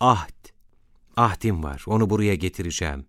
Ahd. Ahdim var, onu buraya getireceğim.